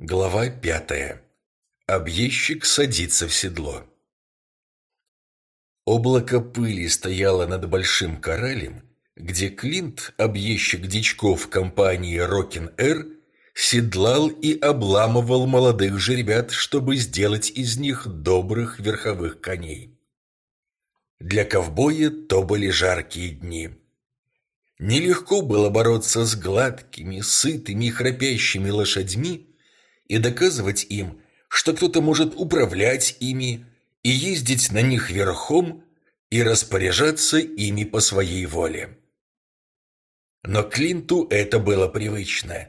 Глава пятая. Объездчик садится в седло. Облако пыли стояло над Большим Коралем, где Клинт, объездчик дичков компании «Рокин-Эр», седлал и обламывал молодых жеребят, чтобы сделать из них добрых верховых коней. Для ковбоя то были жаркие дни. Нелегко было бороться с гладкими, сытыми, храпящими лошадьми, и доказывать им, что кто-то может управлять ими и ездить на них верхом и распоряжаться ими по своей воле. Но Клинту это было привычно.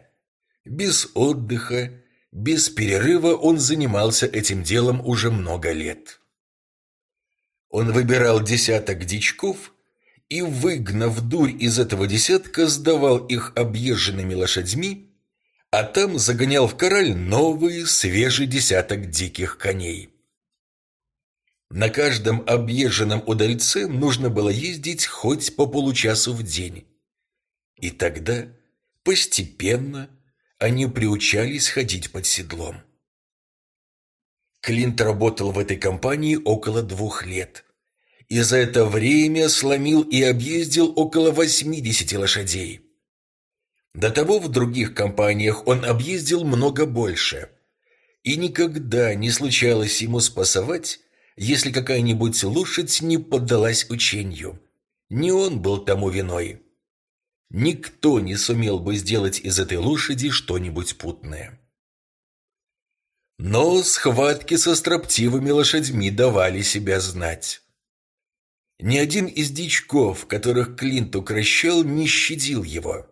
Без отдыха, без перерыва он занимался этим делом уже много лет. Он выбирал десяток дичков и, выгнав дурь из этого десятка, сдавал их объезженными лошадьми а там загонял в кораль новый свежий десяток диких коней. На каждом объезженном удальце нужно было ездить хоть по получасу в день. И тогда, постепенно, они приучались ходить под седлом. Клинт работал в этой компании около двух лет. И за это время сломил и объездил около 80 лошадей. До того в других компаниях он объездил много больше. И никогда не случалось ему спасовать, если какая-нибудь лошадь не поддалась учению. Не он был тому виной. Никто не сумел бы сделать из этой лошади что-нибудь путное. Но схватки со строптивыми лошадьми давали себя знать. Ни один из дичков, которых Клинт укращал, не щадил его.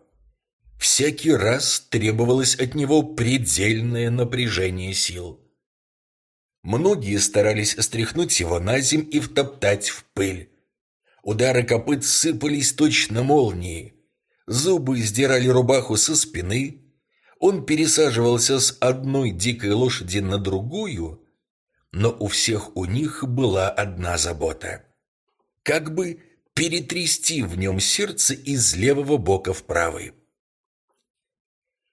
Всякий раз требовалось от него предельное напряжение сил. Многие старались стряхнуть его на земь и втоптать в пыль. Удары копыт сыпались точно молнии. Зубы сдирали рубаху со спины. Он пересаживался с одной дикой лошади на другую, но у всех у них была одна забота. Как бы перетрясти в нем сердце из левого бока в правый.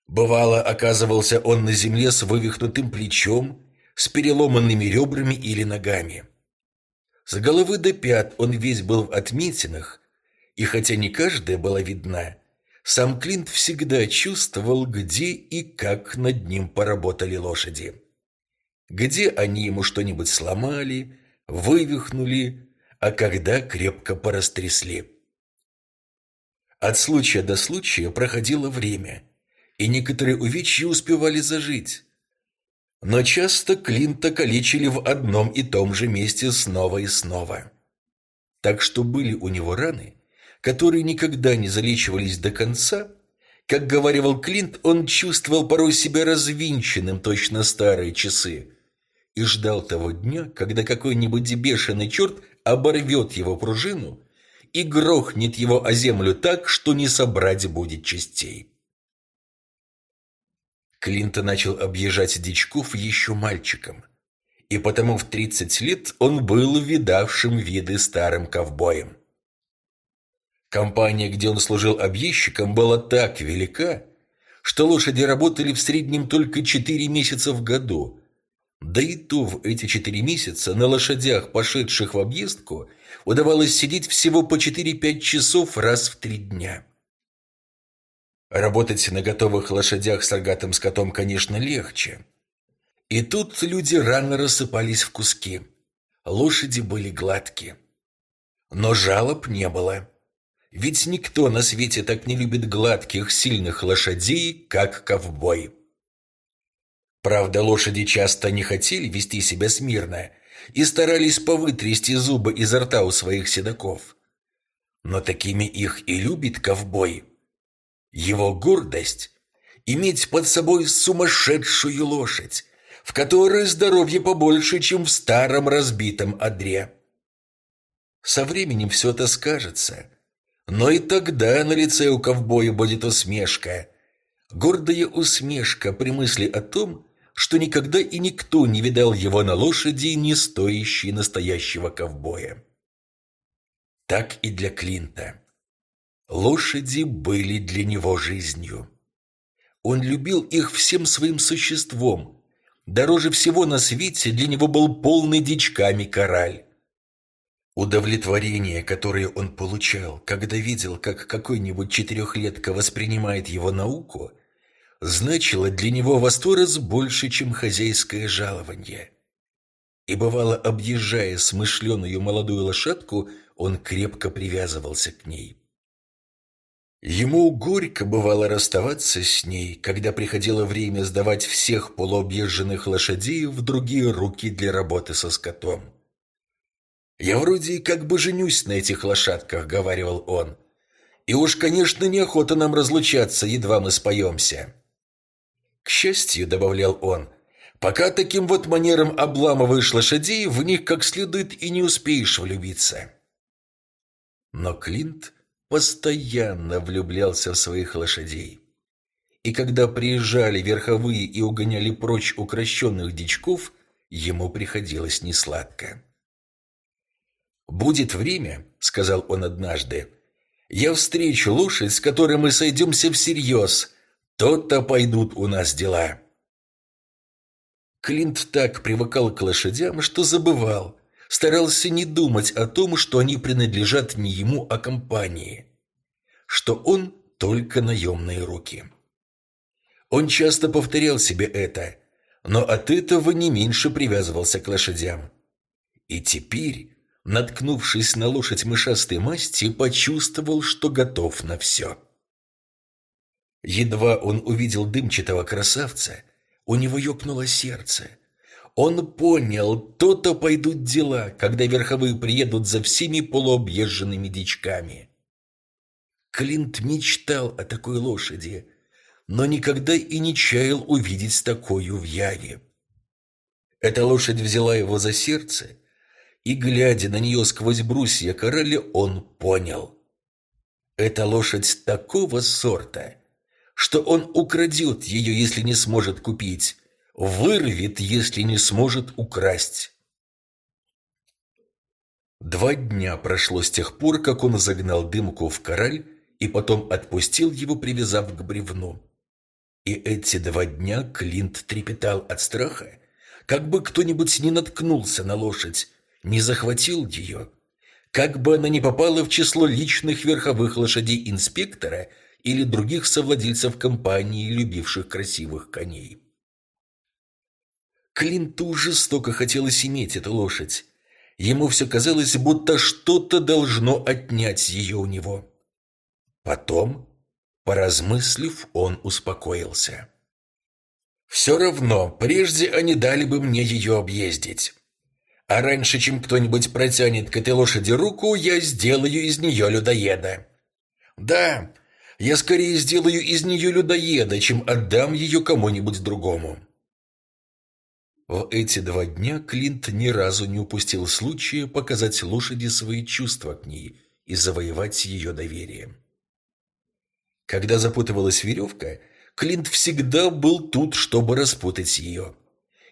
Бывало, оказывался он на земле с вывихнутым плечом, с переломанными ребрами или ногами. С головы до пят он весь был в отметинах, и хотя не каждая была видна, сам Клинт всегда чувствовал, где и как над ним поработали лошади. Где они ему что-нибудь сломали, вывихнули, а когда крепко порастрясли. От случая до случая проходило время – и некоторые увечья успевали зажить. Но часто Клинта калечили в одном и том же месте снова и снова. Так что были у него раны, которые никогда не залечивались до конца. Как говаривал Клинт, он чувствовал порой себя развинченным, точно старые часы, и ждал того дня, когда какой-нибудь бешеный черт оборвет его пружину и грохнет его о землю так, что не собрать будет частей. Клинта начал объезжать дичков еще мальчиком. И потому в 30 лет он был видавшим виды старым ковбоем. Компания, где он служил объездчиком, была так велика, что лошади работали в среднем только 4 месяца в году. Да и то в эти 4 месяца на лошадях, пошедших в объездку, удавалось сидеть всего по 4-5 часов раз в 3 дня. Работать на готовых лошадях с рогатым скотом, конечно, легче. И тут люди рано рассыпались в куски. Лошади были гладкие. Но жалоб не было. Ведь никто на свете так не любит гладких, сильных лошадей, как ковбой. Правда, лошади часто не хотели вести себя смирно и старались повытрясти зубы изо рта у своих седаков. Но такими их и любит ковбой. Его гордость – иметь под собой сумасшедшую лошадь, в которой здоровье побольше, чем в старом разбитом одре. Со временем все это скажется, но и тогда на лице у ковбоя будет усмешка. Гордая усмешка при мысли о том, что никогда и никто не видал его на лошади, не стоящей настоящего ковбоя. Так и для Клинта. Лошади были для него жизнью. Он любил их всем своим существом. Дороже всего на свете для него был полный дичками кораль. Удовлетворение, которое он получал, когда видел, как какой-нибудь четырехлетка воспринимает его науку, значило для него во сто раз больше, чем хозяйское жалование. И бывало, объезжая смышленую молодую лошадку, он крепко привязывался к ней. Ему горько бывало расставаться с ней, когда приходило время сдавать всех полуобъезженных лошадей в другие руки для работы со скотом. «Я вроде как бы женюсь на этих лошадках», — говаривал он. «И уж, конечно, неохота нам разлучаться, едва мы споемся». «К счастью», — добавлял он, — «пока таким вот манером обламываешь лошадей, в них как следует и не успеешь влюбиться». Но Клинт постоянно влюблялся в своих лошадей. И когда приезжали верховые и угоняли прочь укращенных дичков, ему приходилось несладко. «Будет время», — сказал он однажды, — «я встречу лошадь, с которой мы сойдемся всерьез. То-то пойдут у нас дела». Клинт так привыкал к лошадям, что забывал, старался не думать о том, что они принадлежат не ему, а компании, что он только наемные руки. Он часто повторял себе это, но от этого не меньше привязывался к лошадям. И теперь наткнувшись на лошадь мышастой масти, почувствовал, что готов на все. Едва он увидел дымчатого красавца, у него ёкнуло сердце. Он понял, то-то пойдут дела, когда верховые приедут за всеми полуобъезженными дичками. Клинт мечтал о такой лошади, но никогда и не чаял увидеть такую в яве. Эта лошадь взяла его за сердце – и, глядя на нее сквозь брусья короля, он понял. Это лошадь такого сорта, что он украдет ее, если не сможет купить, вырвет, если не сможет украсть. Два дня прошло с тех пор, как он загнал дымку в кораль и потом отпустил его, привязав к бревну. И эти два дня Клинт трепетал от страха, как бы кто-нибудь не наткнулся на лошадь, не захватил ее, как бы она ни попала в число личных верховых лошадей инспектора или других совладельцев компании, любивших красивых коней. Клинту жестоко хотелось иметь эту лошадь. Ему все казалось, будто что-то должно отнять ее у него. Потом, поразмыслив, он успокоился. «Все равно, прежде они дали бы мне ее объездить. А раньше, чем кто-нибудь протянет к этой лошади руку, я сделаю из нее людоеда. Да, я скорее сделаю из нее людоеда, чем отдам ее кому-нибудь другому. В эти два дня Клинт ни разу не упустил случая показать лошади свои чувства к ней и завоевать ее доверие. Когда запутывалась веревка, Клинт всегда был тут, чтобы распутать ее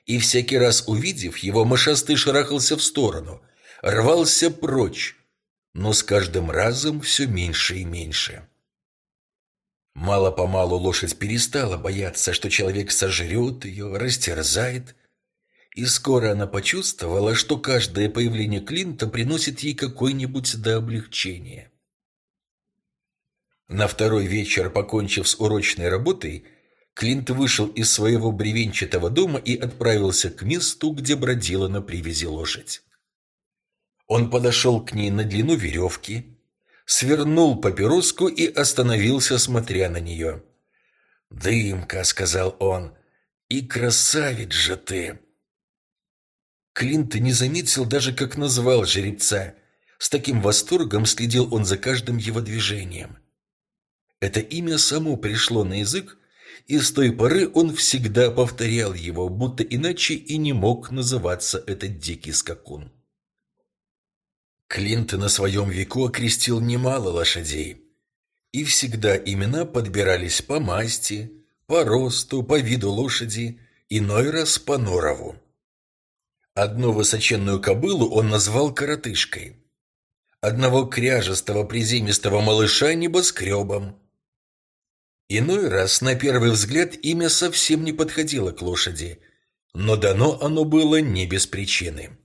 и всякий раз увидев его, мышастый шарахался в сторону, рвался прочь, но с каждым разом все меньше и меньше. Мало-помалу лошадь перестала бояться, что человек сожрет ее, растерзает, и скоро она почувствовала, что каждое появление Клинта приносит ей какое-нибудь до облегчения. На второй вечер, покончив с урочной работой, Клинт вышел из своего бревенчатого дома и отправился к месту, где бродила на привязи лошадь. Он подошел к ней на длину веревки, свернул папироску и остановился, смотря на нее. «Дымка», — сказал он, — «и красавец же ты!» Клинт не заметил даже, как назвал жеребца. С таким восторгом следил он за каждым его движением. Это имя само пришло на язык, и с той поры он всегда повторял его, будто иначе и не мог называться этот дикий скакун. Клинт на своем веку окрестил немало лошадей, и всегда имена подбирались по масти, по росту, по виду лошади, иной раз по норову. Одну высоченную кобылу он назвал коротышкой, одного кряжестого приземистого малыша небоскребом, Иной раз, на первый взгляд, имя совсем не подходило к лошади, но дано оно было не без причины.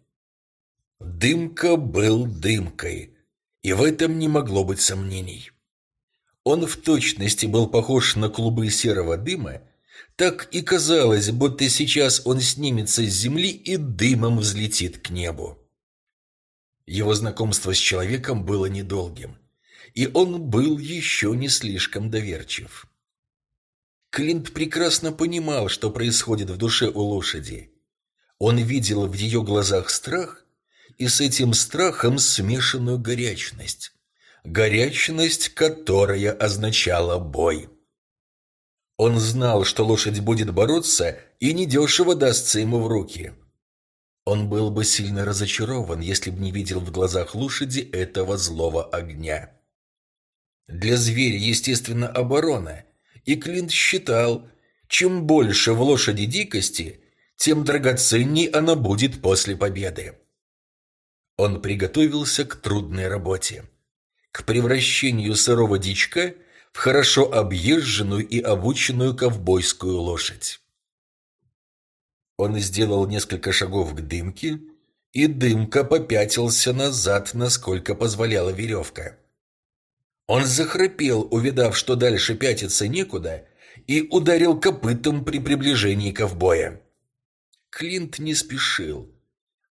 Дымка был дымкой, и в этом не могло быть сомнений. Он в точности был похож на клубы серого дыма, так и казалось, будто сейчас он снимется с земли и дымом взлетит к небу. Его знакомство с человеком было недолгим, и он был еще не слишком доверчив. Клинт прекрасно понимал, что происходит в душе у лошади. Он видел в ее глазах страх и с этим страхом смешанную горячность. Горячность, которая означала бой. Он знал, что лошадь будет бороться и недешево дастся ему в руки – он был бы сильно разочарован, если бы не видел в глазах лошади этого злого огня. Для зверя, естественно, оборона, и Клинт считал, чем больше в лошади дикости, тем драгоценней она будет после победы. Он приготовился к трудной работе, к превращению сырого дичка хорошо объезженную и обученную ковбойскую лошадь. Он сделал несколько шагов к дымке, и дымка попятился назад, насколько позволяла веревка. Он захрапел, увидав, что дальше пятиться некуда, и ударил копытом при приближении ковбоя. Клинт не спешил,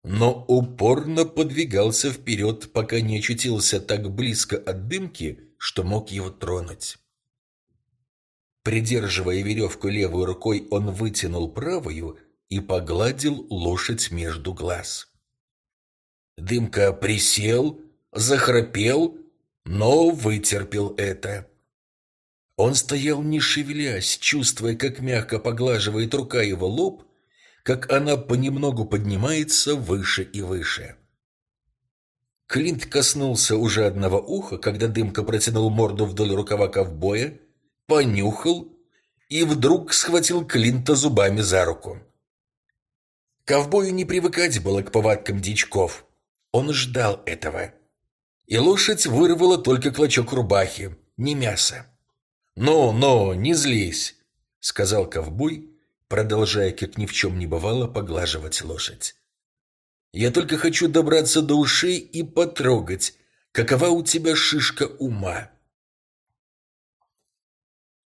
но упорно подвигался вперед, пока не очутился так близко от дымки, что мог его тронуть. Придерживая веревку левой рукой, он вытянул правую и погладил лошадь между глаз. Дымка присел, захрапел, но вытерпел это. Он стоял не шевелясь, чувствуя, как мягко поглаживает рука его лоб, как она понемногу поднимается выше и выше. Клинт коснулся уже одного уха, когда Дымка протянул морду вдоль рукава ковбоя, понюхал и вдруг схватил Клинта зубами за руку. Ковбою не привыкать было к повадкам дичков. Он ждал этого. И лошадь вырвала только клочок рубахи, не мясо. «Ну, ну, не злись», — сказал ковбой, продолжая, как ни в чем не бывало, поглаживать лошадь. «Я только хочу добраться до ушей и потрогать, какова у тебя шишка ума».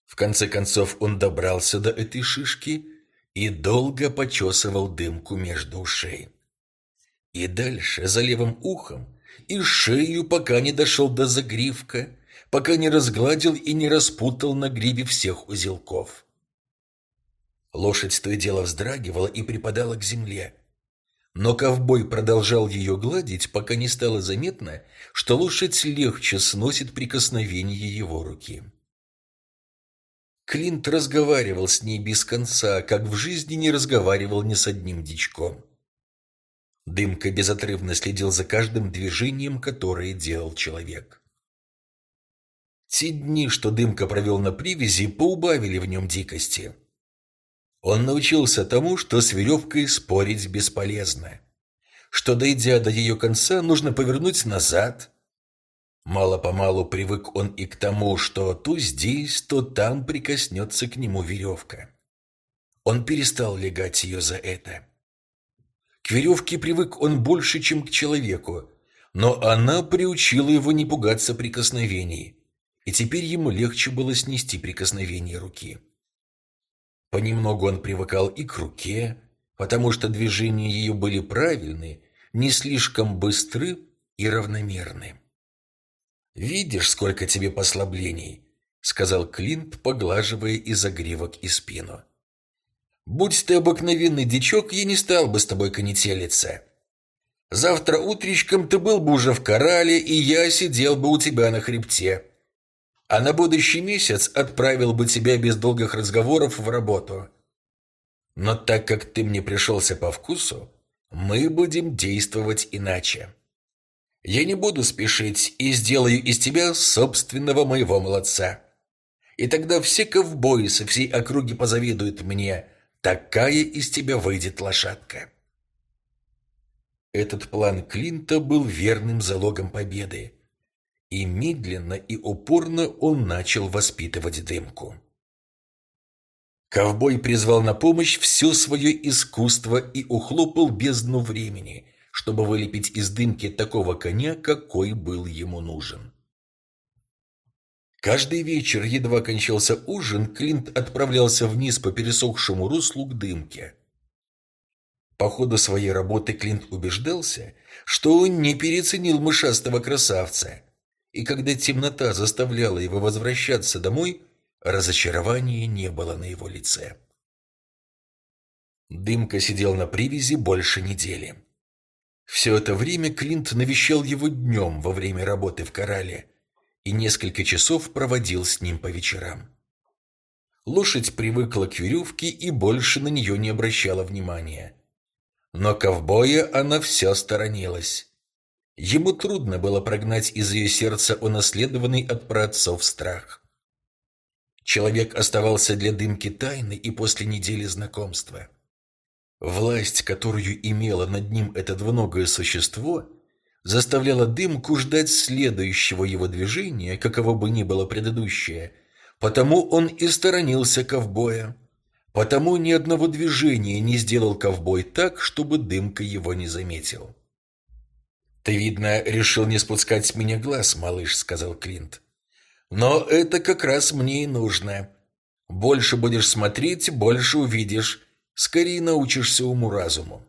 В конце концов он добрался до этой шишки и долго почесывал дымку между ушей. И дальше, за левым ухом, и шею, пока не дошел до загривка, пока не разгладил и не распутал на грибе всех узелков. Лошадь то и дело вздрагивала и припадала к земле. Но ковбой продолжал ее гладить, пока не стало заметно, что лошадь легче сносит прикосновение его руки. Клинт разговаривал с ней без конца, как в жизни не разговаривал ни с одним дичком. Дымка безотрывно следил за каждым движением, которое делал человек. Те дни, что Дымка провел на привязи, поубавили в нем дикости. Он научился тому, что с веревкой спорить бесполезно, что, дойдя до ее конца, нужно повернуть назад, Мало-помалу привык он и к тому, что то здесь, то там прикоснется к нему веревка. Он перестал легать ее за это. К веревке привык он больше, чем к человеку, но она приучила его не пугаться прикосновений, и теперь ему легче было снести прикосновение руки. Понемногу он привыкал и к руке, потому что движения ее были правильны, не слишком быстры и равномерны. «Видишь, сколько тебе послаблений», — сказал Клинт, поглаживая и загривок, и спину. «Будь ты обыкновенный дичок, я не стал бы с тобой конетелиться. Завтра утречком ты был бы уже в корале, и я сидел бы у тебя на хребте. А на будущий месяц отправил бы тебя без долгих разговоров в работу. Но так как ты мне пришелся по вкусу, мы будем действовать иначе». Я не буду спешить и сделаю из тебя собственного моего молодца. И тогда все ковбои со всей округи позавидуют мне. Такая из тебя выйдет лошадка. Этот план Клинта был верным залогом победы. И медленно и упорно он начал воспитывать дымку. Ковбой призвал на помощь все свое искусство и ухлопал бездну времени, чтобы вылепить из дымки такого коня, какой был ему нужен. Каждый вечер, едва кончался ужин, Клинт отправлялся вниз по пересохшему руслу к дымке. По ходу своей работы Клинт убеждался, что он не переценил мышастого красавца, и когда темнота заставляла его возвращаться домой, Разочарования не было на его лице. Дымка сидел на привязи больше недели. Все это время Клинт навещал его днем во время работы в Корале и несколько часов проводил с ним по вечерам. Лошадь привыкла к веревке и больше на нее не обращала внимания. Но ковбоя она все сторонилась. Ему трудно было прогнать из ее сердца унаследованный от праотцов страх. Человек оставался для дымки тайны и после недели знакомства. Власть, которую имело над ним это двуногое существо, заставляла дымку ждать следующего его движения, каково бы ни было предыдущее. Потому он и сторонился ковбоя. Потому ни одного движения не сделал ковбой так, чтобы дымка его не заметил. «Ты, видно, решил не спускать с меня глаз, малыш», — сказал Клинт. Но это как раз мне и нужно. Больше будешь смотреть, больше увидишь. Скорее научишься уму-разуму.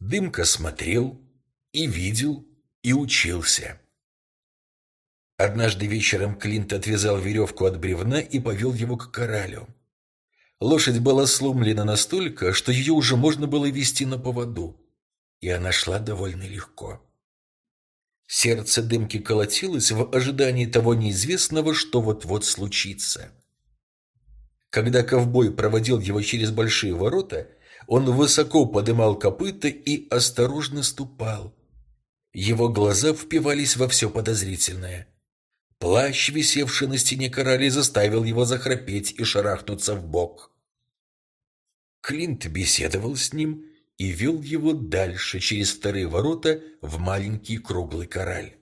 Дымка смотрел и видел, и учился. Однажды вечером Клинт отвязал веревку от бревна и повел его к коралю. Лошадь была сломлена настолько, что ее уже можно было вести на поводу, и она шла довольно легко. Сердце дымки колотилось в ожидании того неизвестного, что вот-вот случится. Когда ковбой проводил его через большие ворота, он высоко подымал копыта и осторожно ступал. Его глаза впивались во все подозрительное. Плащ, висевший на стене короли, заставил его захрапеть и шарахнуться в бок. Клинт беседовал с ним, и вел его дальше через вторые ворота в маленький круглый кораль.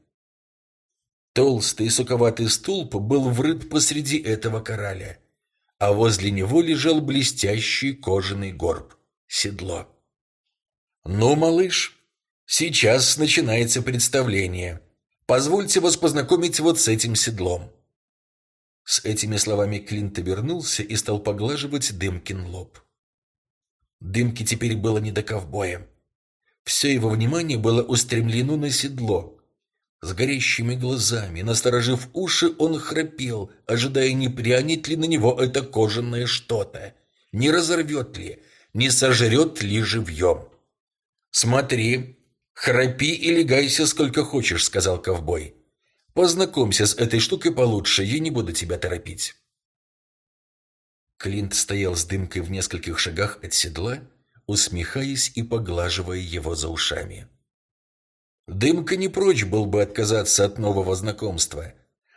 Толстый суковатый столб был врыт посреди этого кораля, а возле него лежал блестящий кожаный горб — седло. «Ну, малыш, сейчас начинается представление. Позвольте вас познакомить вот с этим седлом». С этими словами Клинт обернулся и стал поглаживать Дымкин лоб. Дымке теперь было не до ковбоя. Все его внимание было устремлено на седло. С горящими глазами, насторожив уши, он храпел, ожидая, не прянет ли на него это кожаное что-то, не разорвет ли, не сожрет ли живьем. «Смотри, храпи и легайся сколько хочешь», — сказал ковбой. «Познакомься с этой штукой получше, я не буду тебя торопить». Клинт стоял с дымкой в нескольких шагах от седла, усмехаясь и поглаживая его за ушами. Дымка не прочь был бы отказаться от нового знакомства,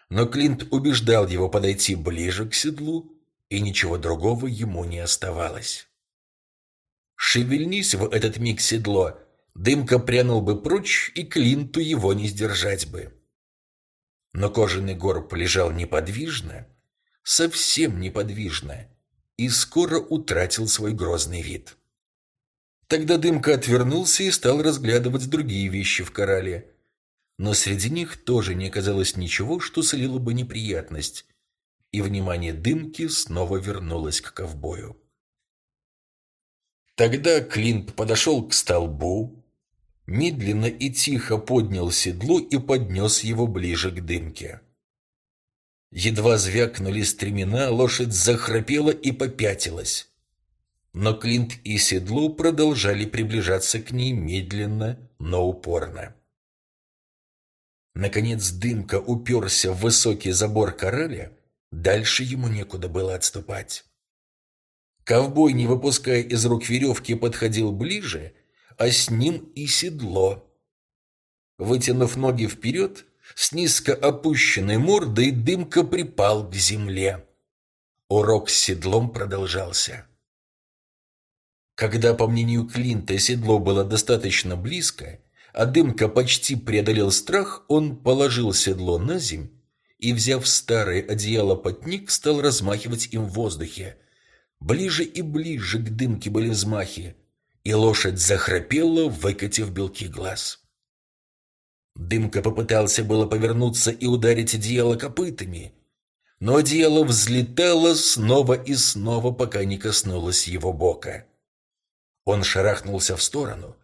но Клинт убеждал его подойти ближе к седлу, и ничего другого ему не оставалось. Шевельнись в этот миг седло, дымка прянул бы прочь, и Клинту его не сдержать бы. Но кожаный горб лежал неподвижно, совсем неподвижно, и скоро утратил свой грозный вид. Тогда Дымка отвернулся и стал разглядывать другие вещи в корале. Но среди них тоже не оказалось ничего, что слило бы неприятность, и внимание Дымки снова вернулось к ковбою. Тогда Клинт подошел к столбу, медленно и тихо поднял седло и поднес его ближе к Дымке. Едва звякнули стремена, лошадь захрапела и попятилась. Но Клинт и седло продолжали приближаться к ней медленно, но упорно. Наконец дымка уперся в высокий забор кораля, дальше ему некуда было отступать. Ковбой, не выпуская из рук веревки, подходил ближе, а с ним и седло. Вытянув ноги вперед, с низко опущенной мордой дымка припал к земле. Урок с седлом продолжался. Когда, по мнению Клинта, седло было достаточно близко, а дымка почти преодолел страх, он положил седло на земь и, взяв старое одеяло потник, стал размахивать им в воздухе, Ближе и ближе к дымке были взмахи, и лошадь захрапела, выкатив белки глаз. Дымка попытался было повернуться и ударить одеяло копытами, но одеяло взлетало снова и снова, пока не коснулось его бока. Он шарахнулся в сторону,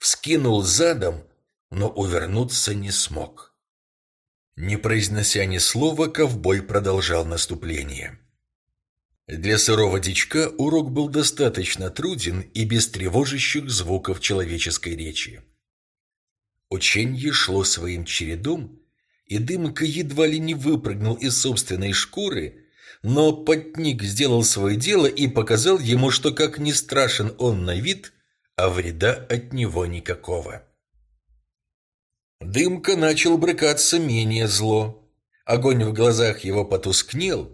вскинул задом, но увернуться не смог. Не произнося ни слова, ковбой продолжал наступление. Для сырого дичка урок был достаточно труден и без тревожащих звуков человеческой речи. Ученье шло своим чередом, и Дымка едва ли не выпрыгнул из собственной шкуры, но Потник сделал свое дело и показал ему, что как не страшен он на вид, а вреда от него никакого. Дымка начал брыкаться менее зло. Огонь в глазах его потускнел,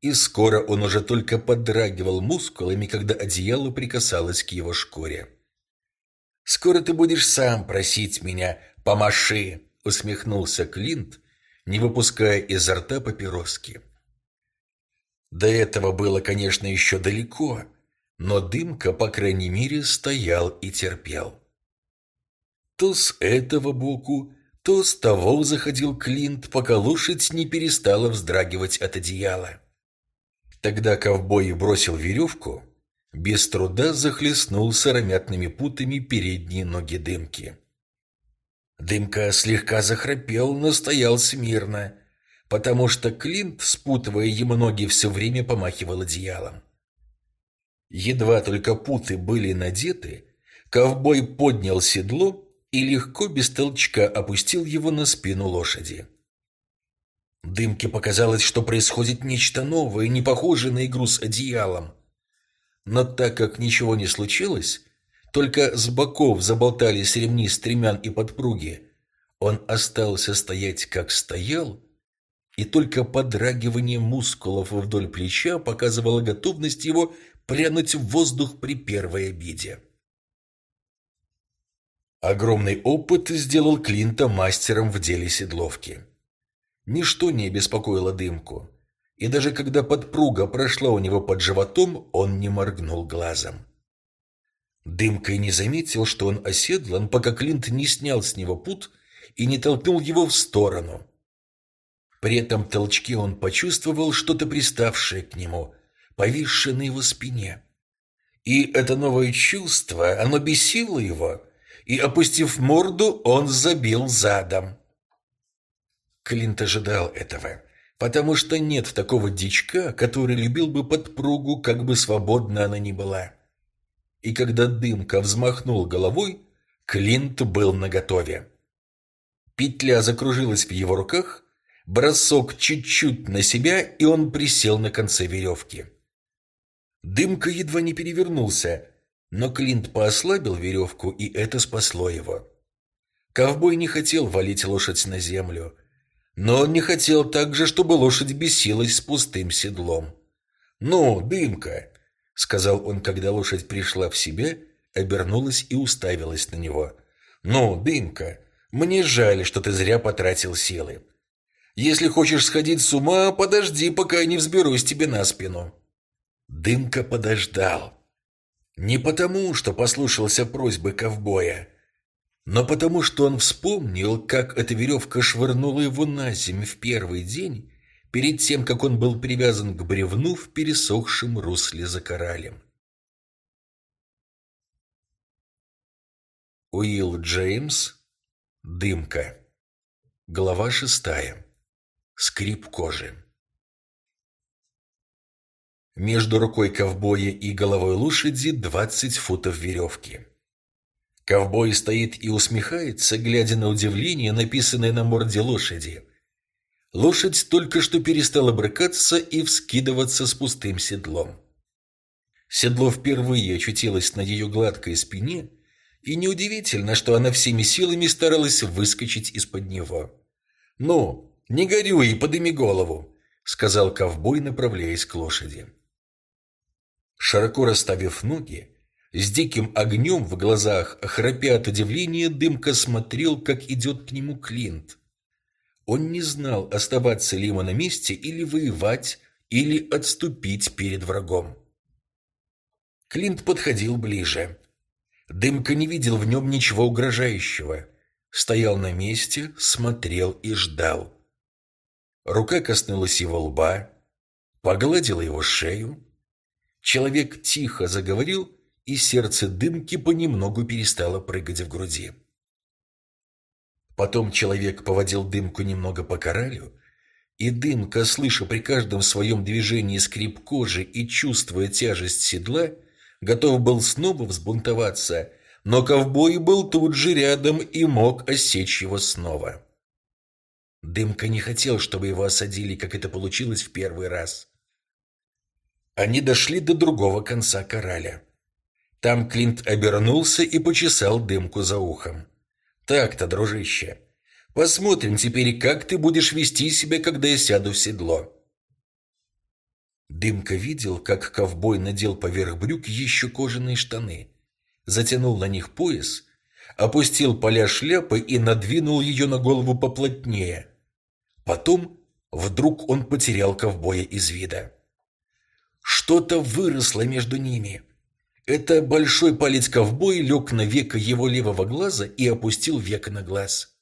и скоро он уже только подрагивал мускулами, когда одеяло прикасалось к его шкуре. «Скоро ты будешь сам просить меня, помаши!» — усмехнулся Клинт, не выпуская изо рта папироски. До этого было, конечно, еще далеко, но Дымка, по крайней мере, стоял и терпел. То с этого боку, то с того заходил Клинт, пока лошадь не перестала вздрагивать от одеяла. Тогда ковбой бросил веревку, без труда захлестнул сыромятными путами передние ноги дымки. Дымка слегка захрапел, но стоял смирно, потому что Клинт, спутывая ему ноги, все время помахивал одеялом. Едва только путы были надеты, ковбой поднял седло и легко без толчка опустил его на спину лошади. Дымке показалось, что происходит нечто новое, не похожее на игру с одеялом. Но так как ничего не случилось, только с боков заболтались ремни стремян и подпруги, он остался стоять, как стоял, и только подрагивание мускулов вдоль плеча показывало готовность его прянуть в воздух при первой обиде. Огромный опыт сделал Клинта мастером в деле седловки. Ничто не беспокоило дымку. И даже когда подпруга прошла у него под животом, он не моргнул глазом. Дымка и не заметил, что он оседлан, пока Клинт не снял с него пут и не толкнул его в сторону. При этом толчке он почувствовал что-то приставшее к нему, повисшее на его спине. И это новое чувство, оно бесило его, и, опустив морду, он забил задом. Клинт ожидал этого, потому что нет такого дичка, который любил бы подпругу, как бы свободна она ни была. И когда Дымка взмахнул головой, Клинт был наготове. Петля закружилась в его руках, бросок чуть-чуть на себя, и он присел на конце веревки. Дымка едва не перевернулся, но Клинт поослабил веревку, и это спасло его. Ковбой не хотел валить лошадь на землю, но он не хотел также, чтобы лошадь бесилась с пустым седлом. «Ну, дымка!» — сказал он, когда лошадь пришла в себя, обернулась и уставилась на него. «Ну, дымка, мне жаль, что ты зря потратил силы. Если хочешь сходить с ума, подожди, пока я не взберусь тебе на спину». Дымка подождал. Не потому, что послушался просьбы ковбоя, но потому что он вспомнил, как эта веревка швырнула его на землю в первый день, перед тем, как он был привязан к бревну в пересохшем русле за коралем. Уилл Джеймс Дымка Глава шестая Скрип кожи Между рукой ковбоя и головой лошади двадцать футов веревки. Ковбой стоит и усмехается, глядя на удивление, написанное на морде лошади. Лошадь только что перестала брыкаться и вскидываться с пустым седлом. Седло впервые очутилось на ее гладкой спине, и неудивительно, что она всеми силами старалась выскочить из-под него. «Ну, не горюй и подыми голову», — сказал ковбой, направляясь к лошади. Широко расставив ноги, с диким огнем в глазах, храпя от удивления, Дымка смотрел, как идет к нему Клинт. Он не знал, оставаться ли ему на месте или воевать, или отступить перед врагом. Клинт подходил ближе. Дымка не видел в нем ничего угрожающего. Стоял на месте, смотрел и ждал. Рука коснулась его лба, погладила его шею. Человек тихо заговорил, и сердце дымки понемногу перестало прыгать в груди. Потом человек поводил дымку немного по коралю, и дымка, слыша при каждом своем движении скрип кожи и чувствуя тяжесть седла, готов был снова взбунтоваться, но ковбой был тут же рядом и мог осечь его снова. Дымка не хотел, чтобы его осадили, как это получилось в первый раз. Они дошли до другого конца кораля. Там Клинт обернулся и почесал дымку за ухом. «Так-то, дружище, посмотрим теперь, как ты будешь вести себя, когда я сяду в седло». Дымка видел, как ковбой надел поверх брюк еще кожаные штаны, затянул на них пояс, опустил поля шляпы и надвинул ее на голову поплотнее. Потом вдруг он потерял ковбоя из вида. Что-то выросло между ними. Это большой палец ковбоя лег на веко его левого глаза и опустил веко на глаз.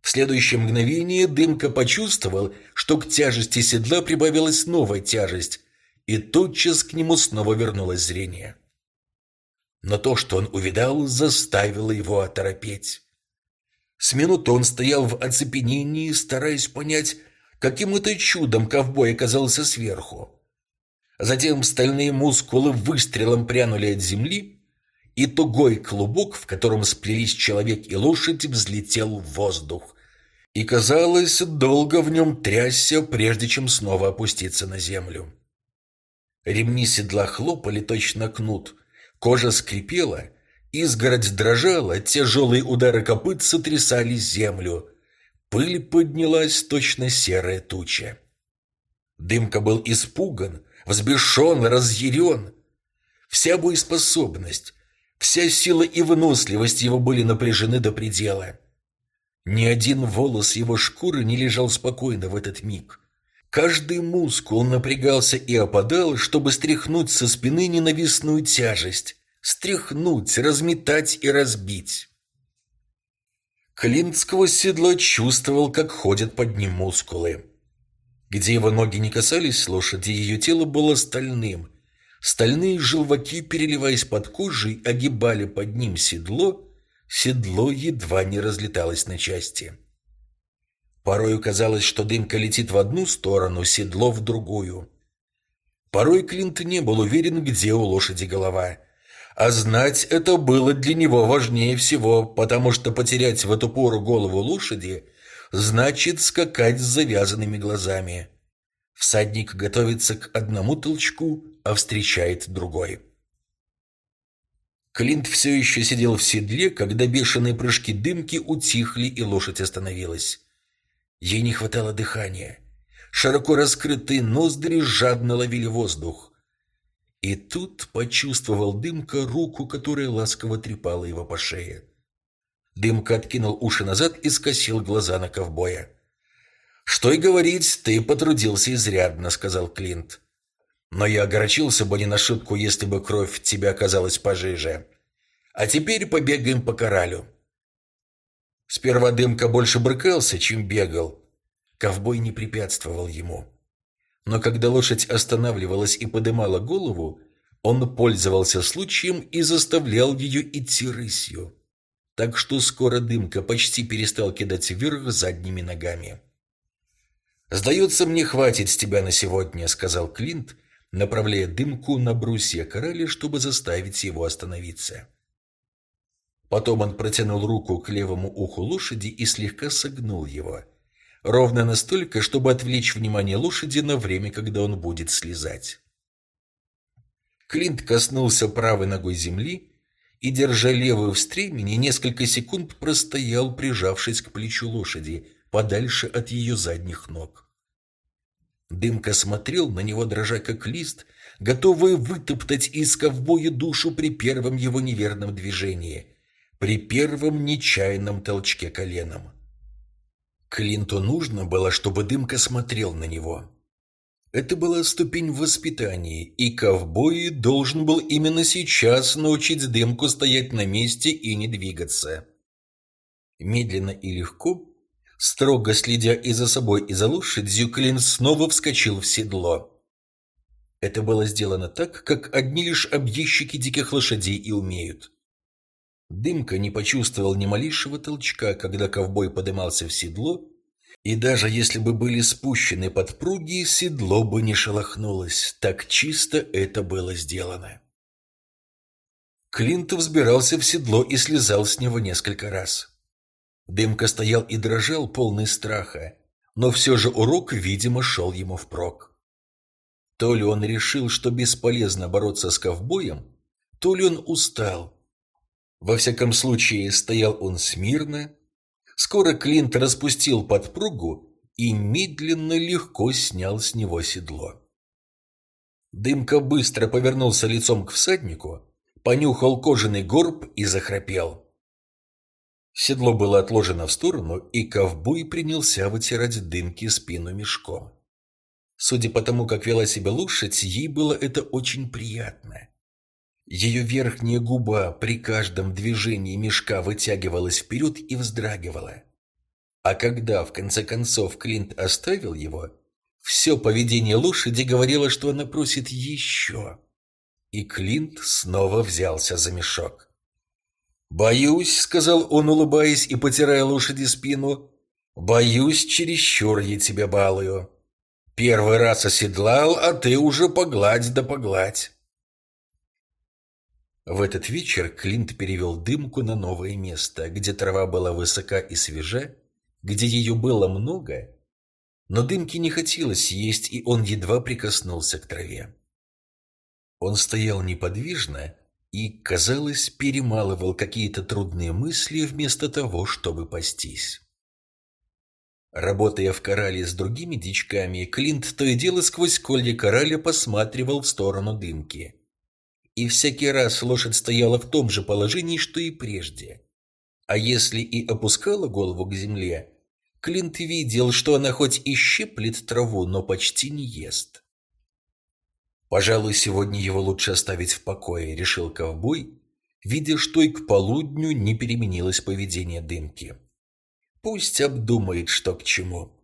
В следующее мгновение Дымка почувствовал, что к тяжести седла прибавилась новая тяжесть, и тотчас к нему снова вернулось зрение. Но то, что он увидал, заставило его оторопеть. С минуты он стоял в оцепенении, стараясь понять, каким это чудом ковбой оказался сверху. Затем стальные мускулы выстрелом прянули от земли, и тугой клубок, в котором сплелись человек и лошадь, взлетел в воздух. И, казалось, долго в нем трясся, прежде чем снова опуститься на землю. Ремни седла хлопали точно кнут, кожа скрипела, изгородь дрожала, тяжелые удары копыт сотрясали землю. Пыль поднялась точно серая туча. Дымка был испуган, взбешен, разъярен. Вся боеспособность, вся сила и выносливость его были напряжены до предела. Ни один волос его шкуры не лежал спокойно в этот миг. Каждый мускул напрягался и опадал, чтобы стряхнуть со спины ненавистную тяжесть, стряхнуть, разметать и разбить. Клинт сквозь седло чувствовал, как ходят под ним мускулы. Где его ноги не касались лошади, ее тело было стальным. Стальные желваки, переливаясь под кожей, огибали под ним седло, седло едва не разлеталось на части. Порою казалось, что дымка летит в одну сторону, седло в другую. Порой Клинт не был уверен, где у лошади голова. А знать это было для него важнее всего, потому что потерять в эту пору голову лошади – значит скакать с завязанными глазами. Всадник готовится к одному толчку, а встречает другой. Клинт все еще сидел в седле, когда бешеные прыжки дымки утихли и лошадь остановилась. Ей не хватало дыхания. Широко раскрытые ноздри жадно ловили воздух. И тут почувствовал дымка руку, которая ласково трепала его по шее. Дымка откинул уши назад и скосил глаза на ковбоя. «Что и говорить, ты потрудился изрядно», — сказал Клинт. «Но я огорчился бы не на шутку, если бы кровь в тебя оказалась пожиже. А теперь побегаем по коралю». Сперва Дымка больше брыкался, чем бегал. Ковбой не препятствовал ему. Но когда лошадь останавливалась и подымала голову, он пользовался случаем и заставлял ее идти рысью так что скоро дымка почти перестал кидать вверх задними ногами. «Сдается мне, хватит с тебя на сегодня», — сказал Клинт, направляя дымку на брусья короля, чтобы заставить его остановиться. Потом он протянул руку к левому уху лошади и слегка согнул его. Ровно настолько, чтобы отвлечь внимание лошади на время, когда он будет слезать. Клинт коснулся правой ногой земли и, держа левую в стремени, несколько секунд простоял, прижавшись к плечу лошади, подальше от ее задних ног. Дымка смотрел на него, дрожа как лист, готовый вытоптать из ковбоя душу при первом его неверном движении, при первом нечаянном толчке коленом. Клинту нужно было, чтобы Дымка смотрел на него. Это была ступень воспитания, и ковбой должен был именно сейчас научить дымку стоять на месте и не двигаться. Медленно и легко, строго следя и за собой, и за лошадью, Клин снова вскочил в седло. Это было сделано так, как одни лишь объездчики диких лошадей и умеют. Дымка не почувствовал ни малейшего толчка, когда ковбой подымался в седло, и даже если бы были спущены подпруги, седло бы не шелохнулось, так чисто это было сделано. Клинт взбирался в седло и слезал с него несколько раз. Дымка стоял и дрожал, полный страха, но все же урок, видимо, шел ему впрок. То ли он решил, что бесполезно бороться с ковбоем, то ли он устал. Во всяком случае, стоял он смирно. Скоро Клинт распустил подпругу и медленно легко снял с него седло. Дымка быстро повернулся лицом к всаднику, понюхал кожаный горб и захрапел. Седло было отложено в сторону, и ковбой принялся вытирать дымки спину мешком. Судя по тому, как вела себя лошадь, ей было это очень приятно. Ее верхняя губа при каждом движении мешка вытягивалась вперед и вздрагивала. А когда, в конце концов, Клинт оставил его, все поведение лошади говорило, что она просит еще. И Клинт снова взялся за мешок. «Боюсь», — сказал он, улыбаясь и потирая лошади спину, — «боюсь, чересчур я тебя балую». Первый раз оседлал, а ты уже погладь да погладь. В этот вечер Клинт перевел дымку на новое место, где трава была высока и свежа, где ее было много, но дымке не хотелось есть, и он едва прикоснулся к траве. Он стоял неподвижно и, казалось, перемалывал какие-то трудные мысли вместо того, чтобы пастись. Работая в корале с другими дичками, Клинт то и дело сквозь колья кораля посматривал в сторону дымки. И всякий раз лошадь стояла в том же положении, что и прежде. А если и опускала голову к земле, Клинт видел, что она хоть и щиплет траву, но почти не ест. «Пожалуй, сегодня его лучше оставить в покое», — решил ковбой, видя, что и к полудню не переменилось поведение дымки. Пусть обдумает, что к чему.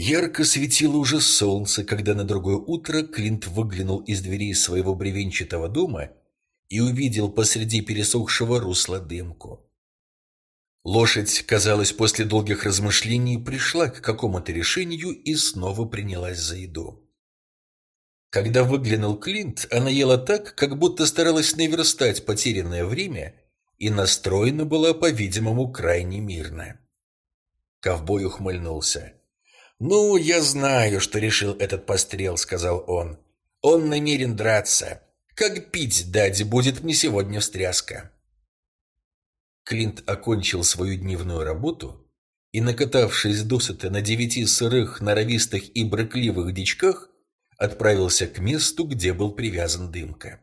Ярко светило уже солнце, когда на другое утро Клинт выглянул из дверей своего бревенчатого дома и увидел посреди пересохшего русла дымку. Лошадь, казалось, после долгих размышлений пришла к какому-то решению и снова принялась за еду. Когда выглянул Клинт, она ела так, как будто старалась наверстать потерянное время и настроена была, по-видимому, крайне мирно. Ковбой ухмыльнулся. «Ну, я знаю, что решил этот пострел», — сказал он. «Он намерен драться. Как пить дать будет мне сегодня встряска». Клинт окончил свою дневную работу и, накатавшись досыта на девяти сырых, норовистых и брыкливых дичках, отправился к месту, где был привязан дымка.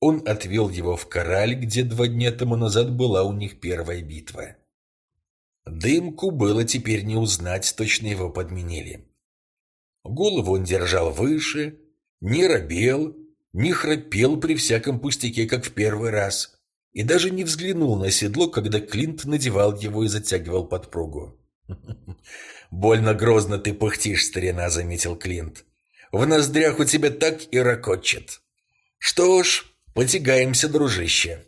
Он отвел его в кораль, где два дня тому назад была у них первая битва. Дымку было теперь не узнать, точно его подменили. Голову он держал выше, не робел, не храпел при всяком пустяке, как в первый раз, и даже не взглянул на седло, когда Клинт надевал его и затягивал подпругу. «Больно грозно ты пыхтишь, старина», — заметил Клинт. «В ноздрях у тебя так и ракочет. Что ж, Потягаемся, дружище.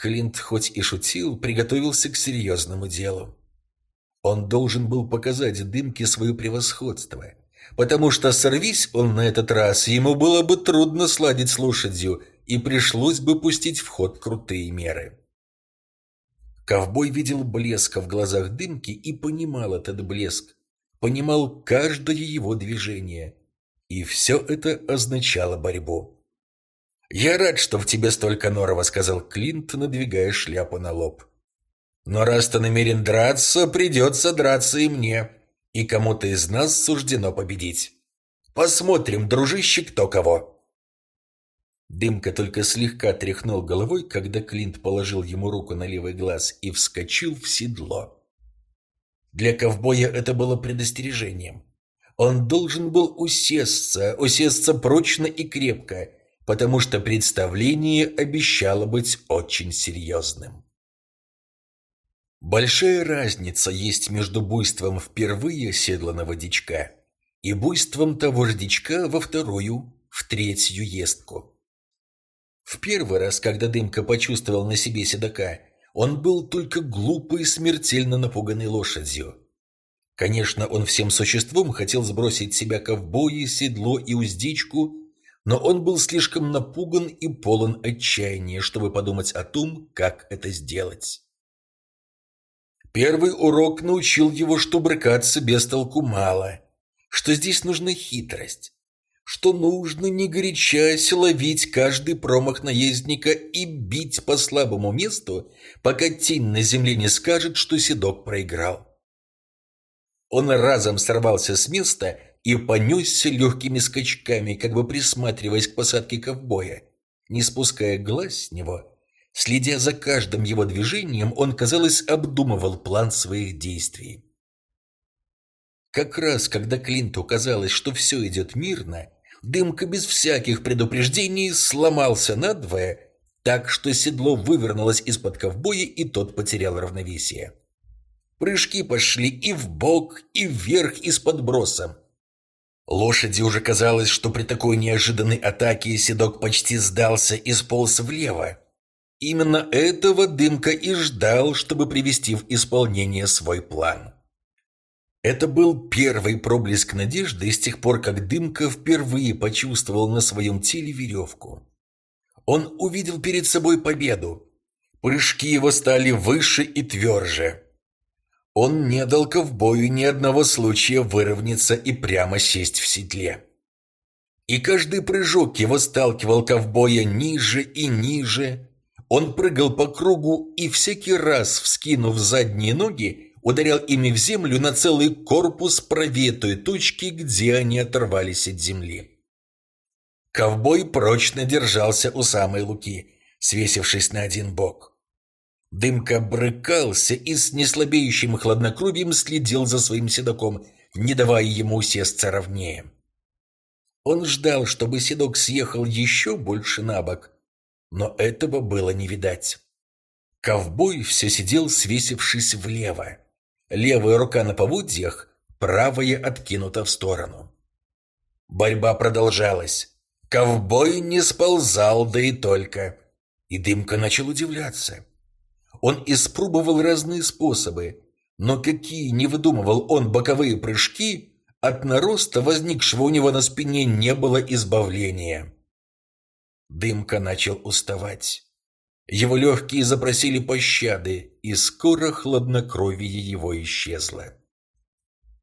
Клинт хоть и шутил, приготовился к серьезному делу. Он должен был показать Дымке свое превосходство, потому что сорвись он на этот раз, ему было бы трудно сладить с лошадью, и пришлось бы пустить в ход крутые меры. Ковбой видел блеск в глазах Дымки и понимал этот блеск, понимал каждое его движение, и все это означало борьбу. «Я рад, что в тебе столько норова», — сказал Клинт, надвигая шляпу на лоб. «Но раз ты намерен драться, придется драться и мне, и кому-то из нас суждено победить. Посмотрим, дружище, кто кого». Дымка только слегка тряхнул головой, когда Клинт положил ему руку на левый глаз и вскочил в седло. Для ковбоя это было предостережением. Он должен был усесться, усесться прочно и крепко, потому что представление обещало быть очень серьезным. Большая разница есть между буйством впервые седланого дичка и буйством того же дичка во вторую, в третью ездку. В первый раз, когда Дымка почувствовал на себе седока, он был только глупой, смертельно напуганной лошадью. Конечно, он всем существом хотел сбросить себя ковбои, седло и уздечку, но он был слишком напуган и полон отчаяния, чтобы подумать о том, как это сделать. Первый урок научил его, что брыкаться без толку мало, что здесь нужна хитрость, что нужно, не горячась, ловить каждый промах наездника и бить по слабому месту, пока тень на земле не скажет, что седок проиграл. Он разом сорвался с места и понесся легкими скачками, как бы присматриваясь к посадке ковбоя. Не спуская глаз с него, следя за каждым его движением, он, казалось, обдумывал план своих действий. Как раз, когда Клинту казалось, что все идет мирно, дымка без всяких предупреждений сломался надвое, так что седло вывернулось из-под ковбоя, и тот потерял равновесие. Прыжки пошли и в бок, и вверх, и с подбросом. Лошади уже казалось, что при такой неожиданной атаке седок почти сдался и сполз влево. Именно этого Дымка и ждал, чтобы привести в исполнение свой план. Это был первый проблеск надежды с тех пор, как Дымка впервые почувствовал на своем теле веревку. Он увидел перед собой победу. Прыжки его стали выше и тверже. Он не дал ковбою ни одного случая выровняться и прямо сесть в седле. И каждый прыжок его сталкивал ковбоя ниже и ниже. Он прыгал по кругу и всякий раз, вскинув задние ноги, ударял ими в землю на целый корпус правее той точки, где они оторвались от земли. Ковбой прочно держался у самой луки, свесившись на один бок. Дымка брыкался и с неслабеющим хладнокровием следил за своим седоком, не давая ему усесться ровнее. Он ждал, чтобы седок съехал еще больше на бок, но этого было не видать. Ковбой все сидел, свесившись влево. Левая рука на поводьях, правая откинута в сторону. Борьба продолжалась. Ковбой не сползал, да и только. И Дымка начал удивляться. Он испробовал разные способы, но какие не выдумывал он боковые прыжки, от нароста, возникшего у него на спине, не было избавления. Дымка начал уставать. Его легкие запросили пощады, и скоро хладнокровие его исчезло.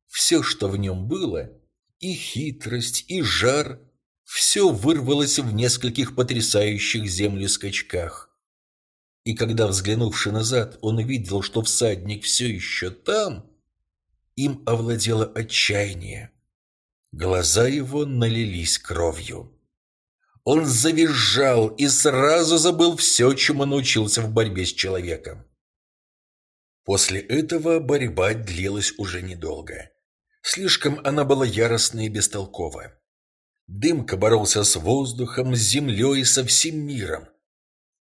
Все, что в нем было, и хитрость, и жар, все вырвалось в нескольких потрясающих землю скачках. И когда, взглянувши назад, он увидел, что всадник все еще там, им овладело отчаяние. Глаза его налились кровью. Он завизжал и сразу забыл все, чему научился в борьбе с человеком. После этого борьба длилась уже недолго. Слишком она была яростна и бестолкова. Дымка боролся с воздухом, с землей, со всем миром.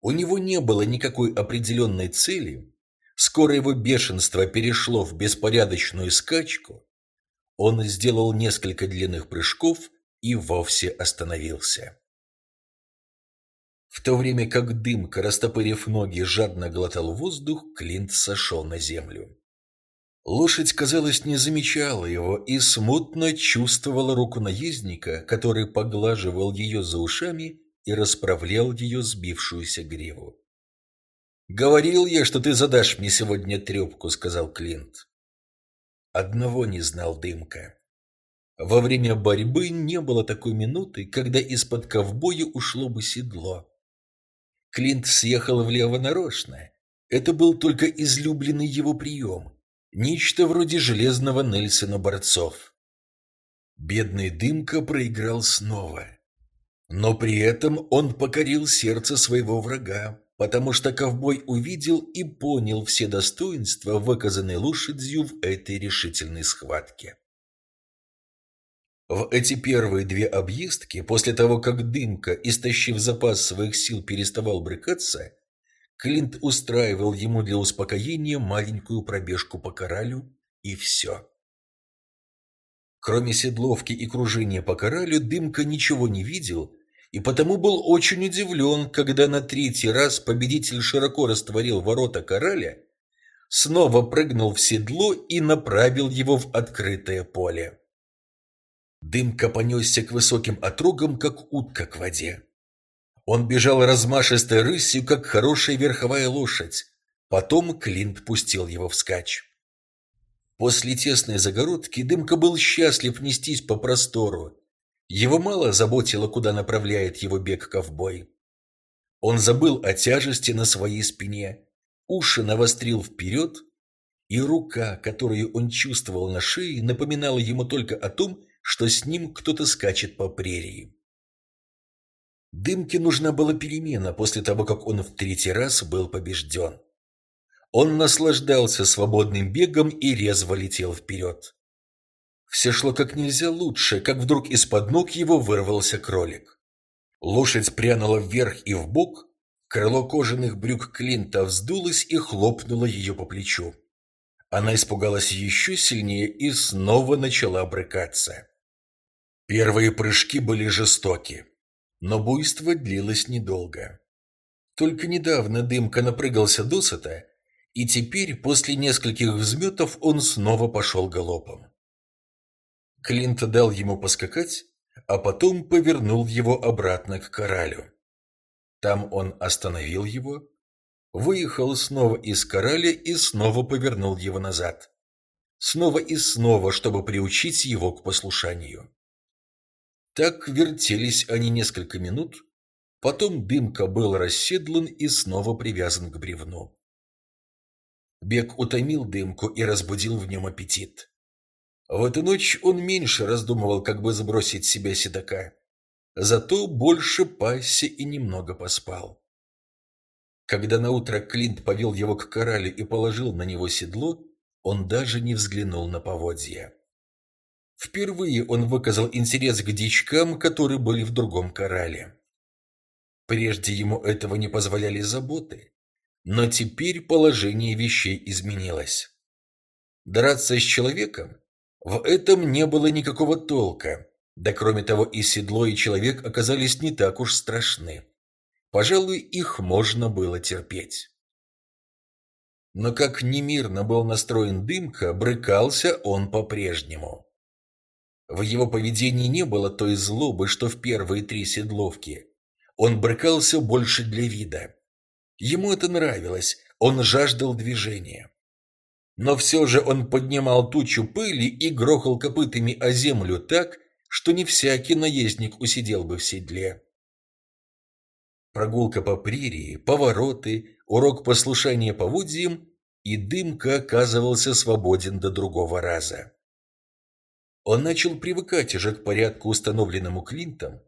У него не было никакой определенной цели. Скоро его бешенство перешло в беспорядочную скачку. Он сделал несколько длинных прыжков и вовсе остановился. В то время как дымка, растопырив ноги, жадно глотал воздух, Клинт сошел на землю. Лошадь, казалось, не замечала его и смутно чувствовала руку наездника, который поглаживал ее за ушами и расправлял ее сбившуюся гриву. «Говорил я, что ты задашь мне сегодня трепку», — сказал Клинт. Одного не знал Дымка. Во время борьбы не было такой минуты, когда из-под ковбоя ушло бы седло. Клинт съехал влево нарочно. Это был только излюбленный его прием. Нечто вроде железного Нельсона борцов. Бедный Дымка проиграл снова. Но при этом он покорил сердце своего врага, потому что ковбой увидел и понял все достоинства, выказанные лошадью в этой решительной схватке. В эти первые две объездки, после того, как Дымка, истощив запас своих сил, переставал брыкаться, Клинт устраивал ему для успокоения маленькую пробежку по коралю, и все. Кроме седловки и кружения по коралю, Дымка ничего не видел, и потому был очень удивлен, когда на третий раз победитель широко растворил ворота кораля, снова прыгнул в седло и направил его в открытое поле. Дымка понесся к высоким отрогам, как утка к воде. Он бежал размашистой рысью, как хорошая верховая лошадь. Потом Клинт пустил его вскачь. После тесной загородки Дымка был счастлив нестись по простору. Его мало заботило, куда направляет его бег ковбой. Он забыл о тяжести на своей спине, уши навострил вперед, и рука, которую он чувствовал на шее, напоминала ему только о том, что с ним кто-то скачет по прерии. Дымке нужна была перемена после того, как он в третий раз был побежден. Он наслаждался свободным бегом и резво летел вперед. Все шло как нельзя лучше, как вдруг из-под ног его вырвался кролик. Лошадь прянула вверх и вбок, крыло кожаных брюк Клинта вздулось и хлопнуло ее по плечу. Она испугалась еще сильнее и снова начала брыкаться. Первые прыжки были жестоки, но буйство длилось недолго. Только недавно Дымка напрыгался досыта, и теперь, после нескольких взметов, он снова пошел галопом. Клинт дал ему поскакать, а потом повернул его обратно к коралю. Там он остановил его, выехал снова из кораля и снова повернул его назад. Снова и снова, чтобы приучить его к послушанию. Так вертелись они несколько минут, потом Дымка был расседлан и снова привязан к бревну. Бег утомил Дымку и разбудил в нем аппетит. В эту ночь он меньше раздумывал, как бы сбросить с себя седока. Зато больше пасся и немного поспал. Когда наутро Клинт повел его к корале и положил на него седло, он даже не взглянул на поводья. Впервые он выказал интерес к дичкам, которые были в другом корале. Прежде ему этого не позволяли заботы, но теперь положение вещей изменилось. Драться с человеком в этом не было никакого толка, да кроме того и седло, и человек оказались не так уж страшны. Пожалуй, их можно было терпеть. Но как немирно был настроен Дымка, брыкался он по-прежнему. В его поведении не было той злобы, что в первые три седловки. Он брыкался больше для вида. Ему это нравилось, он жаждал движения. Но все же он поднимал тучу пыли и грохал копытами о землю так, что не всякий наездник усидел бы в седле. Прогулка по прерии, повороты, урок послушания поводьям, и Дымка оказывался свободен до другого раза. Он начал привыкать уже к порядку, установленному Клинтом,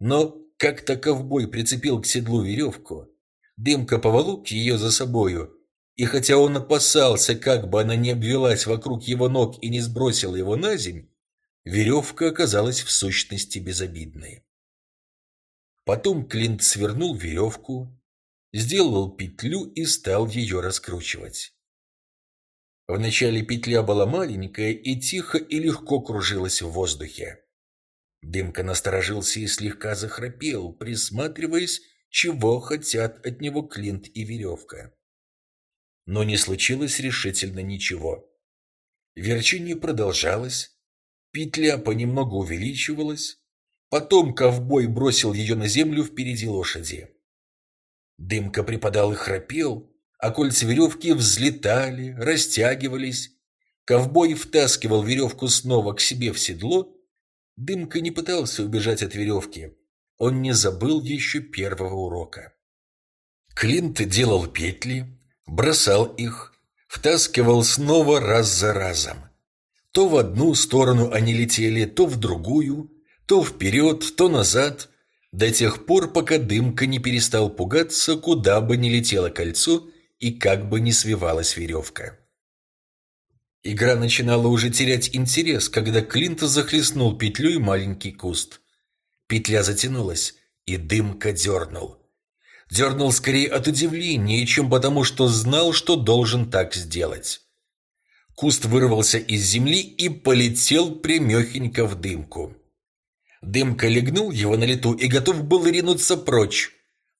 но как-то ковбой прицепил к седлу веревку, дымка поволок ее за собою, и хотя он опасался, как бы она не обвелась вокруг его ног и не сбросила его на земь, веревка оказалась в сущности безобидной. Потом Клинт свернул веревку, сделал петлю и стал ее раскручивать. Вначале петля была маленькая и тихо и легко кружилась в воздухе. Дымка насторожился и слегка захрапел, присматриваясь, чего хотят от него Клинт и веревка. Но не случилось решительно ничего. Верчение продолжалось, петля понемногу увеличивалась, потом ковбой бросил ее на землю впереди лошади. Дымка припадал и храпел, а кольца веревки взлетали, растягивались. Ковбой втаскивал веревку снова к себе в седло. Дымка не пытался убежать от веревки. Он не забыл еще первого урока. Клинт делал петли, бросал их, втаскивал снова раз за разом. То в одну сторону они летели, то в другую, то вперед, то назад, до тех пор, пока Дымка не перестал пугаться, куда бы ни летело кольцо и как бы ни свивалась веревка. Игра начинала уже терять интерес, когда Клинт захлестнул петлей маленький куст. Петля затянулась, и Дымка дернул. Дернул скорее от удивления, чем потому, что знал, что должен так сделать. Куст вырвался из земли и полетел прямехенько в дымку. Дымка легнул его на лету и готов был ринуться прочь,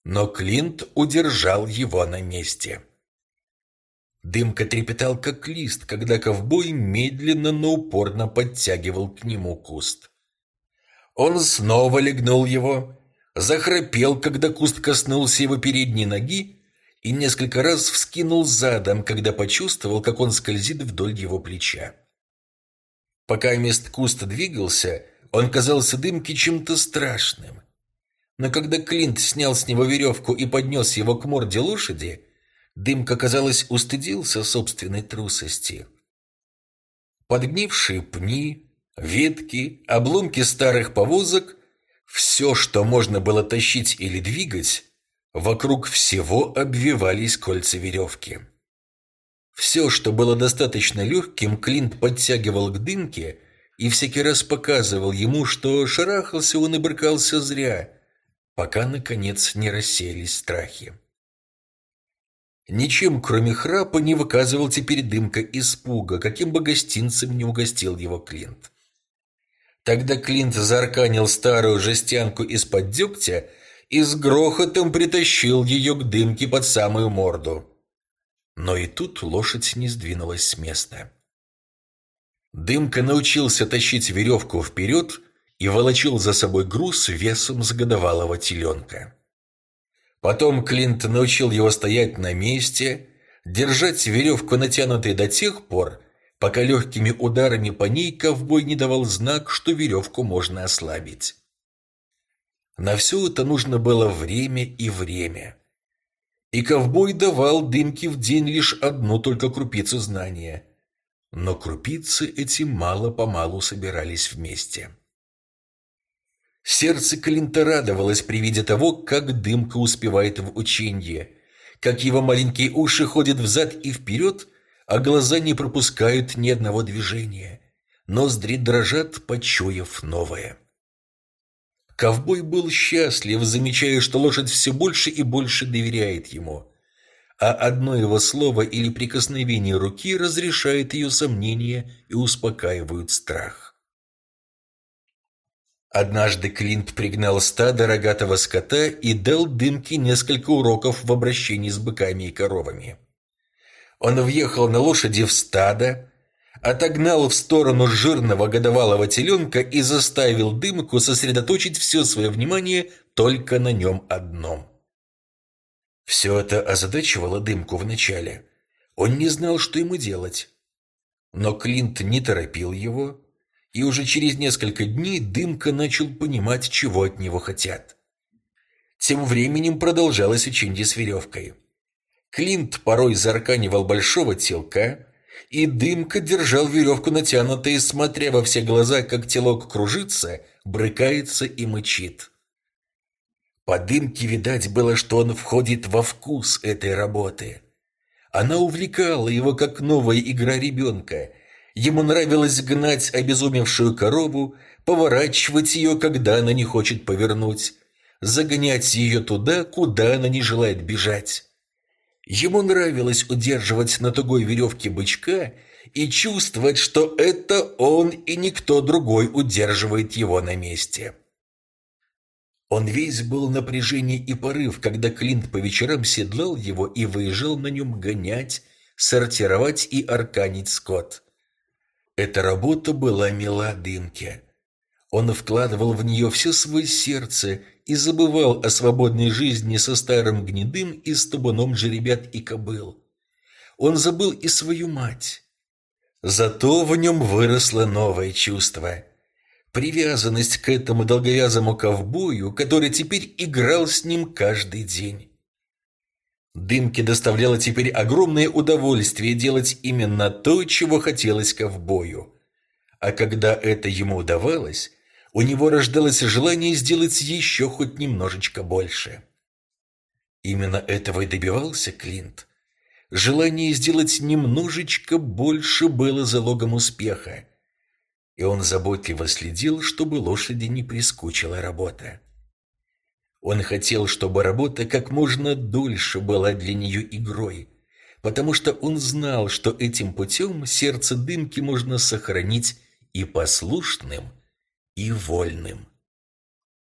но Клинт удержал его на месте. Дымка трепетал, как лист, когда ковбой медленно, но упорно подтягивал к нему куст. Он снова легнул его, захрапел, когда куст коснулся его передней ноги, и несколько раз вскинул задом, когда почувствовал, как он скользит вдоль его плеча. Пока мест куст двигался, он казался дымке чем-то страшным. Но когда Клинт снял с него веревку и поднес его к морде лошади, Дымка, казалось, устыдился собственной трусости. Подгнившие пни, ветки, обломки старых повозок – все, что можно было тащить или двигать, вокруг всего обвивались кольца веревки. Все, что было достаточно легким, Клинт подтягивал к дымке и всякий раз показывал ему, что шарахался он и брыкался зря, пока, наконец, не рассеялись страхи. Ничем, кроме храпа, не выказывал теперь дымка испуга, каким бы гостинцем не угостил его Клинт. Тогда Клинт зарканил старую жестянку из-под дегтя и с грохотом притащил ее к дымке под самую морду. Но и тут лошадь не сдвинулась с места. Дымка научился тащить веревку вперед и волочил за собой груз весом с годовалого теленка. Потом Клинт научил его стоять на месте, держать веревку натянутой до тех пор, пока легкими ударами по ней ковбой не давал знак, что веревку можно ослабить. На все это нужно было время и время. И ковбой давал дымке в день лишь одну только крупицу знания. Но крупицы эти мало-помалу собирались вместе. Сердце Клинта радовалось при виде того, как дымка успевает в ученье, как его маленькие уши ходят взад и вперед, а глаза не пропускают ни одного движения. Ноздри дрожат, почуяв новое. Ковбой был счастлив, замечая, что лошадь все больше и больше доверяет ему, а одно его слово или прикосновение руки разрешает ее сомнения и успокаивают страх. Однажды Клинт пригнал стадо рогатого скота и дал Дымке несколько уроков в обращении с быками и коровами. Он въехал на лошади в стадо, отогнал в сторону жирного годовалого теленка и заставил Дымку сосредоточить все свое внимание только на нем одном. Все это озадачивало Дымку вначале. Он не знал, что ему делать. Но Клинт не торопил его, и уже через несколько дней Дымка начал понимать, чего от него хотят. Тем временем продолжалось учение с веревкой. Клинт порой зарканивал большого телка, и Дымка держал веревку натянутой, смотря во все глаза, как телок кружится, брыкается и мычит. По Дымке видать было, что он входит во вкус этой работы. Она увлекала его, как новая игра ребенка – Ему нравилось гнать обезумевшую корову, поворачивать ее, когда она не хочет повернуть, загонять ее туда, куда она не желает бежать. Ему нравилось удерживать на тугой веревке бычка и чувствовать, что это он и никто другой удерживает его на месте. Он весь был напряжение и порыв, когда Клинт по вечерам седлал его и выезжал на нем гонять, сортировать и арканить скот. Эта работа была мила Дымке. Он вкладывал в нее все свое сердце и забывал о свободной жизни со старым гнедым и с табуном жеребят и кобыл. Он забыл и свою мать. Зато в нем выросло новое чувство. Привязанность к этому долговязому ковбою, который теперь играл с ним каждый день. Дымке доставляло теперь огромное удовольствие делать именно то, чего хотелось ковбою. А когда это ему удавалось, у него рождалось желание сделать еще хоть немножечко больше. Именно этого и добивался Клинт. Желание сделать немножечко больше было залогом успеха, и он заботливо следил, чтобы лошади не прискучила работа. Он хотел, чтобы работа как можно дольше была для нее игрой, потому что он знал, что этим путем сердце дымки можно сохранить и послушным, и вольным.